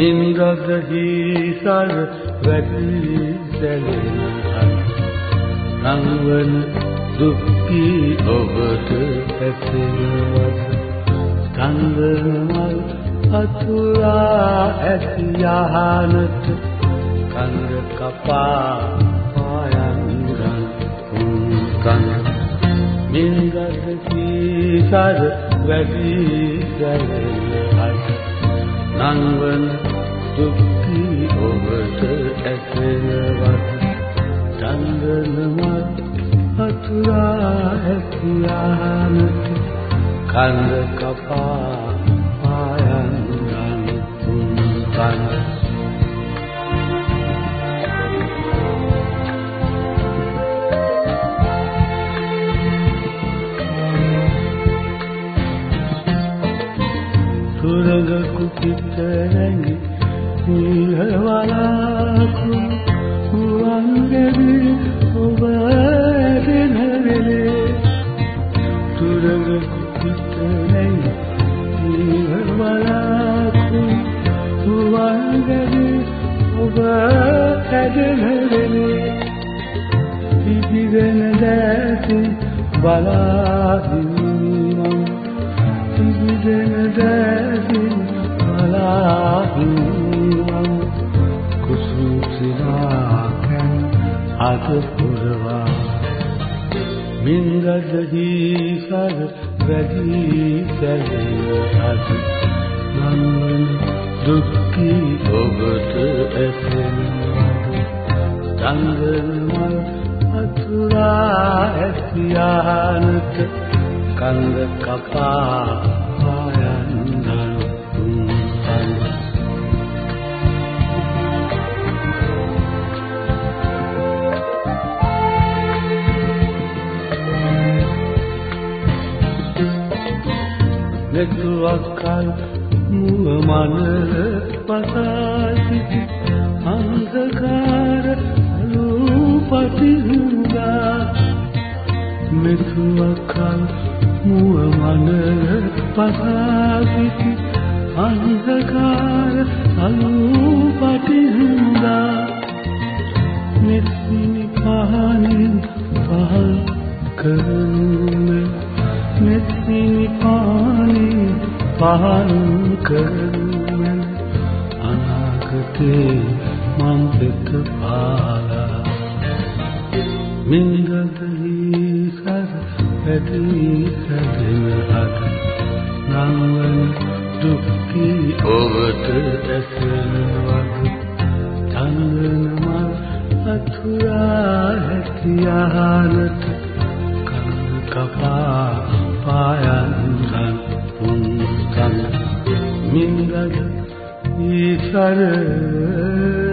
මින්ගදහි සර වැඩි සැලෙන නංවන දුක්ඛි ඔබට ඇසෙනවද? කන්දමල් අතුරා ඇති යහනට කන්ද කපා පායන් කන්. මින්ගදහි සර වැඩි සැලෙන නංවන දුක්ඛි ඔබට ඇසෙනවත් චන්දනමත් අතුරා ඇතියානට කන්ද කපා ආයන් කන් සුරඟ කුපිත රැඟි නිහවලාකු වංගෙවි ඔබ ඇදෙන වෙලේ සුරඟ කුපිත රැඟි නිහවලාකු වංගෙවි ඔබ ඇදෙන වෙලේ පිටිගෙන දැසින් බලා හිමිනම් පිටිගෙන දැසින් බලා හිමිනම් කුසුම් සිනාකන් අද පුරවා. මින්ගදහි සර වැඩි සැලෙහත් නන්වන දුක්ඛි ඔබට ඇසෙනවද චන්දනමල් අතුරා ඇසියානට කන්ද කපා නෙතුවක්කල් මුව මන පසාසිති අන්ධකාර අලුපතිහුදා මෙතුවක්කල් මුව මන පසාසිති අන්ධකාර අලුපතිහුදා මෙත්සිනි පහනින් පහල් කරනුම පහන් කරනුම අනාගතේ මම් පෙත පාලා. මින්ගදහි සර වැඩි සැදෙන අද නංවන දුක්ඛි ඔබට ඇසෙනවද චන්දනමල් අතුරා හැකියානට කන කපා පායන්දන් උන්කන් 明亮的一盏灯。